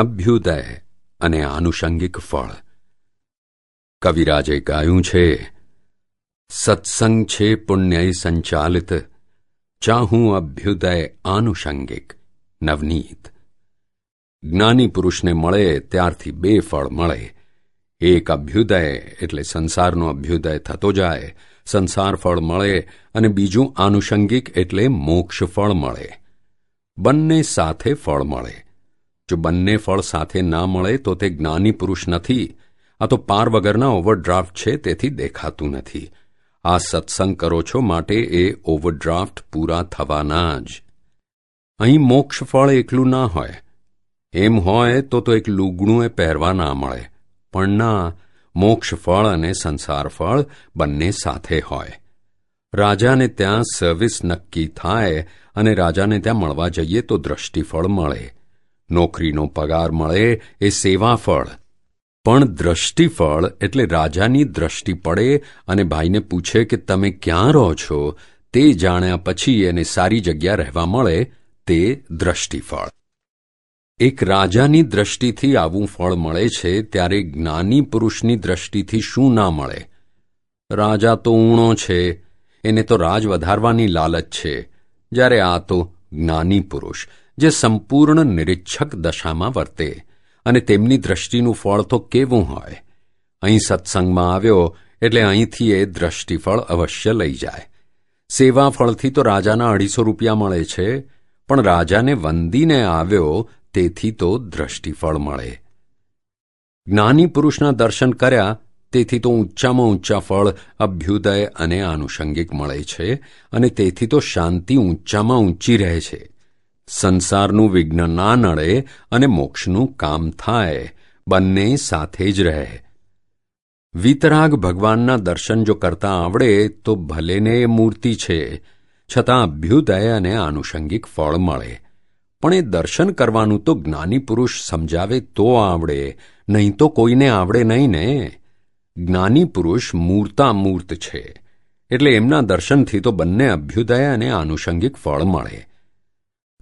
અભ્યુદય અને આનુષંગિક ફળ. કવિરાજે ગાયું છે, સત્સંગ છે પુણ્ય સંચાલિત, ચાહું અભ્યુદય આનુષંગિક, નવનીત. જ્ઞાની પુરુષને મળે, ત્યારથી બે ફળ મળે. એક અભ્યુદય એટલે સંસારનો અભ્યુદય થતો જાય, સંસાર ફળ મળે અને બીજું આનુષંગિક એટલે મોક્ષ ફળ મળે. બંને સાથે ફળ મળે. જો બંને ફળ સાથે ના મળે તો તે જ્ઞાની પુરુષ નથી, આ તો પાર વગરના ઓવરડ્રાફ્ટ છે, તેથી દેખાતું નથી. આ સત્સંગ કરો છો માટે એ ઓવરડ્રાફ્ટ પૂરા થવાના જ. અહીં મોક્ષ ફળ એકલું ના હોય. એમ હોય તો તો એક લુગણું એ પહેરવા ના મળે. પણ ના, મોક્ષ ફળ અને સંસાર ફળ બંને સાથે હોય. રાજાને ત્યાં સર્વિસ નક્કી થાય અને રાજાને ત્યાં મળવા જઈએ તો દ્રષ્ટિફળ મળે. નોકરીનો પગાર મળે એ સેવાફળ. પણ દ્રષ્ટિફળ એટલે રાજાની દ્રષ્ટિ પડે અને ભાઈને પૂછે કે તમે ક્યાં રહો છો, તે જાણ્યા પછી એને સારી જગ્યા રહેવા મળે તે દ્રષ્ટિફળ. એક રાજાની દ્રષ્ટિથી આવું ફળ મળે છે ત્યારે જ્ઞાની પુરુષની દ્રષ્ટિથી શું ના મળે? રાજા તો ઊણો છે, એને તો રાજ વધારવાની લાલચ છે, જ્યારે આ તો જ્ઞાની પુરુષ. જે સંપૂર્ણ નિરીક્ષક દશામાં વર્તે અને તેમની દ્રષ્ટિનું ફળ તો કેવું હોય. અહીં સત્સંગમાં આવ્યો એટલે અહીંથી એ દ્રષ્ટિફળ અવશ્ય લઈ જાય. સેવા ફળથી તો રાજાના અઢીસો રૂપિયા મળે છે, પણ રાજાને વંદીને આવ્યો તેથી તો દ્રષ્ટિફળ મળે. જ્ઞાની પુરુષના દર્શન કર્યા તેથી તો ઊંચામાં ઊંચા ફળ, અભ્યુદય અને આનુષંગિક મળે છે અને તેથી તો શાંતિ ઊંચામાં ઊંચી રહે છે. સંસારનું વિઘ્ન ના નડે અને મોક્ષનું કામ થાય, બંને સાથે જ રહે. વિતરાગ ભગવાનના દર્શન જો કરતા આવડે, તો ભલેને એ મૂર્તિ છે. છતાં અભ્યુદય અને આનુષંગિક ફળ મળે. પણ એ દર્શન કરવાનું તો જ્ઞાની પુરુષ સમજાવે તો આવડે, નહીં તો કોઈને આવડે નહીં ને. જ્ઞાની પુરુષ મૂર્તામૂર્ત છે. એટલે એમના દર્શનથી તો બંને અભ્યુદય અને આનુષંગિક ફળ મળે.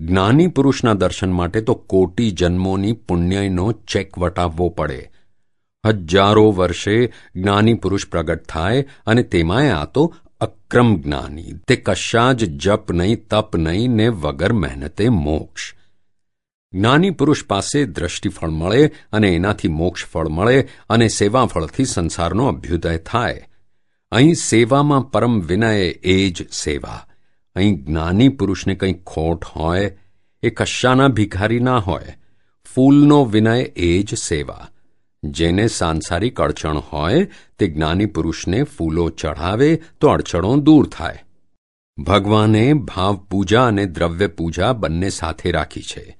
જ્ઞાની પુરુષના દર્શન માટે તો કોટી જન્મોની પુણ્યનો ચેક વટાવવો પડે. હજારો વર્ષે જ્ઞાની પુરુષ પ્રગટ થાય અને તેમાંય આ તો અક્રમ જ્ઞાની. તે કશા જ જપ નહીં, તપ નહીં, ને વગર મહેનતે મોક્ષ. જ્ઞાની પુરુષ પાસે દ્રષ્ટિફળ મળે અને એનાથી મોક્ષ ફળ મળે અને સેવાફળથી સંસારનો અભ્યુદય થાય. અહીં સેવામાં પરમ વિનય એ જ સેવા. અહીં જ્ઞાની પુરુષને કંઈ ખોટ હોય, એ કશાના ભિખારી ના હોય. ફૂલનો વિનય એ જ સેવા. જેને સાંસારિક અડચણ હોય, તે જ્ઞાની પુરુષને ફૂલો ચઢાવે તો અડચણો દૂર થાય. ભગવાને ભાવ પૂજા અને દ્રવ્ય પૂજા બંને સાથે રાખી છે.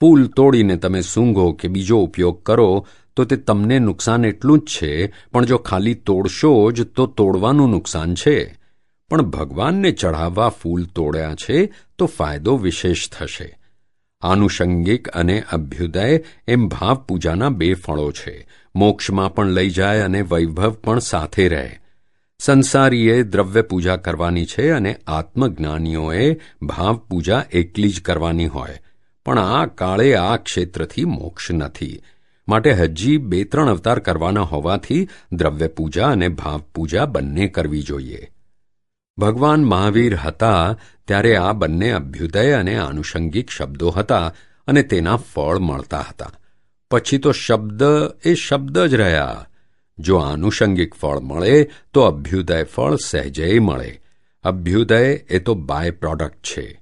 ફૂલ તોડીને તમે સૂંઘો કે બીજો ઉપયોગ કરો, તો તે તમને નુકસાન એટલું જ છે, પણ જો ખાલી તોડશો જ, તો તોડવાનું નુકસાન છે. પણ ભગવાનને ચઢાવવા ફૂલ તોડ્યા છે તો ફાયદો વિશેષ થશે. આનુષંગિક અને અભ્યુદય એમ ભાવ પૂજાના બે ફળો છે. મોક્ષમાં પણ લઈ જાય અને વૈભવ પણ સાથે રહે. સંસારીએ દ્રવ્ય પૂજા કરવાની છે અને આત્મજ્ઞાનીઓએ ભાવ પૂજા એકલી જ કરવાની હોય. પણ આ કાળે આ ક્ષેત્રથી મોક્ષ નથી. માટે હજી બે ત્રણ અવતાર કરવાના હોવાથી દ્રવ્ય પૂજા અને ભાવ પૂજા બંને કરવી જોઈએ. ભગવાન મહાવીર હતા ત્યારે આ બંને અભ્યુદય અને આનુષંગિક શબ્દો હતા અને તેના ફળ મળતા હતા. પછી તો શબ્દ એ શબ્દ જ રહ્યા. જો આનુષંગિક ફળ મળે, તો અભ્યુદય ફળ સહેજય મળે. અભ્યુદય એ તો બાય પ્રોડક્ટ છે.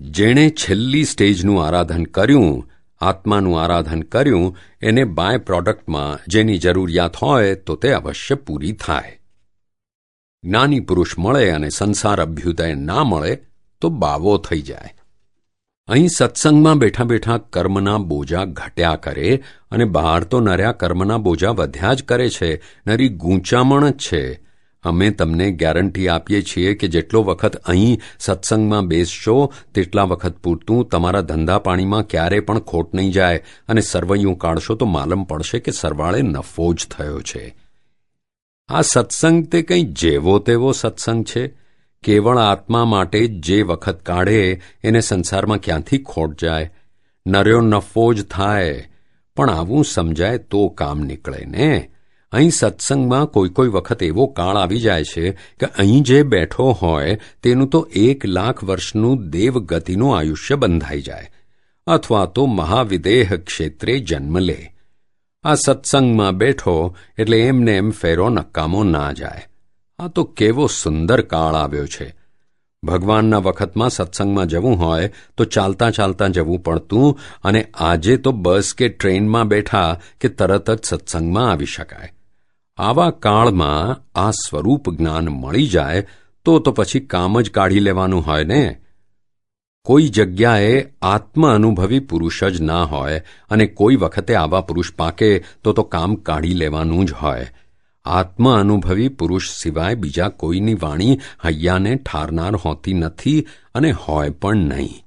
જેણે છેલ્લી સ્ટેજનું આરાધન કર્યું, આત્માનું આરાધન કર્યું, એને બાય પ્રોડક્ટમાં જેની જરૂરિયાત હોય તો તે અવશ્ય પૂરી થાય. જ્ઞાની પુરુષ મળે અને સંસાર અભ્યુદય ના મળે, તો બાવો થઈ જાય. અહીં સત્સંગમાં બેઠા બેઠા કર્મના બોજા ઘટ્યા કરે અને બહાર તો નર્યા કર્મના બોજા વધ્યા જ કરે છે, નરી ગૂંચામણ જ છે. અમે તમને ગેરંટી આપીએ છીએ કે જેટલો વખત અહીં સત્સંગમાં બેસશો, તેટલા વખત પૂરતું તમારા ધંધા પાણીમાં ક્યારે પણ ખોટ નહીં જાય અને સરવૈયું કાઢશો તો માલમ પડશે કે સરવાળે નફો જ થયો છે. આ સત્સંગ તે કંઈ જેવો તેવો સત્સંગ છે? કેવળ આત્મા માટે જે વખત કાઢે, એને સંસારમાં ક્યાંથી ખોટ જાય? નર્યો નફો જ થાય. પણ આવું સમજાય તો કામ નીકળે ને? અહીં સત્સંગમાં કોઈ કોઈ વખત એવો કાળ આવી જાય છે કે અહીં જે બેઠો હોય, તેનું તો એક લાખ વર્ષનું દેવગતિનું આયુષ્ય બંધાઈ જાય. અથવા તો મહાવિદેહ ક્ષેત્રે જન્મ લે. આ સત્સંગમાં બેઠો એટલે એમને એમ ફેરો નકામો ના જાય. આ તો કેવો સુંદર કાળ આવ્યો છે. ભગવાનના વખતમાં સત્સંગમાં જવું હોય તો ચાલતા ચાલતા જવું પડતું અને આજે તો બસ કે ટ્રેનમાં બેઠા કે તરત જ સત્સંગમાં આવી શકાય. આવા કાળમાં આ સ્વરૂપ જ્ઞાન મળી જાય તો તો પછી કામ જ કાઢી લેવાનું હોય ને? કોઈ જગ્યાએ આત્મ અનુભવી પુરુષ જ ના હોય અને કોઈ વખતે આવા પુરુષ પાકે તો તો કામ કાઢી લેવાનું જ હોય. આત્મ અનુભવી પુરુષ સિવાય બીજા કોઈની વાણી હૈયાને ઠારનાર હોતી નથી અને હોય પણ નહીં.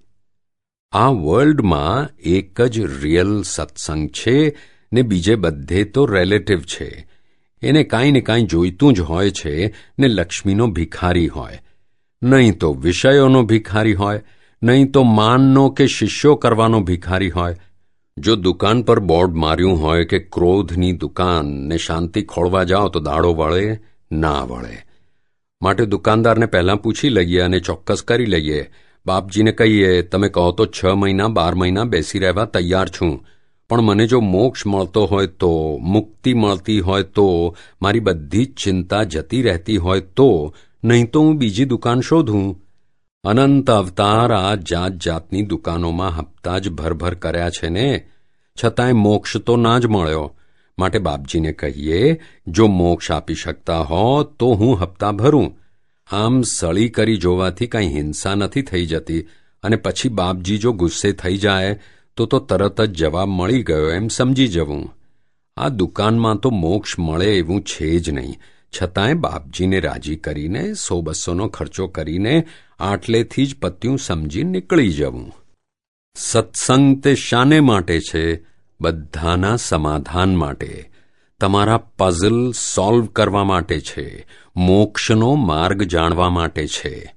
આ વર્લ્ડમાં એક જ રિયલ સત્સંગ છે ને બીજે બધે તો રિલેટિવ છે. એને કાંઈ ને કાંઈ જોઈતું જ હોય છે ને લક્ષ્મીનો ભિખારી હોય. નહીં તો વિષયોનો ભિખારી હોય નહીં તો માનનો કે શિષ્યો કરવાનો ભિખારી હોય. જો દુકાન પર બોર્ડ માર્યું હોય કે ક્રોધની દુકાન ને શાંતિ ખોળવા જાઓ તો દાડો વળે, ના વળે. માટે દુકાનદારને પહેલાં પૂછી લઈએ અને ચોક્કસ કરી લઈએ. બાપજીને કહીએ, તમે કહો તો છ મહિના, બાર મહિના બેસી રહેવા તૈયાર છું. પણ મને જો મોક્ષ મળતો હોય તો, મુક્તિ મળતી હોય તો, મારી બધી જ ચિંતા જતી રહેતી હોય તો, નહીં તો હું બીજી દુકાન શોધું. અનંત અવતાર આ જાત જાતની દુકાનોમાં હપ્તા જ ભરભર કર્યા છે ને? છતાંય મોક્ષ તો ના જ મળ્યો. માટે બાપજીને કહીએ, જો મોક્ષ આપી શકતા હો, તો હું હપ્તા ભરું. આમ સળી કરી જોવાથી કાંઈ હિંસા નથી થઈ જતી. અને પછી બાપજી જો ગુસ્સે થઈ જાય, તો તો તરત જ જવાબ મળી ગયો એમ સમજી જવું. આ દુકાનમાં તો મોક્ષ મળે એવું છે જ નહીં. છતાંય બાપજીને રાજી કરીને, સો બસોનો ખર્ચો કરીને આટલેથી જ પત્યું સમજી નીકળી જવું. સત્સંગ તે શાને માટે છે? બધાના સમાધાન માટે. તમારા પઝલ સોલ્વ કરવા માટે છે. મોક્ષનો માર્ગ જાણવા માટે છે.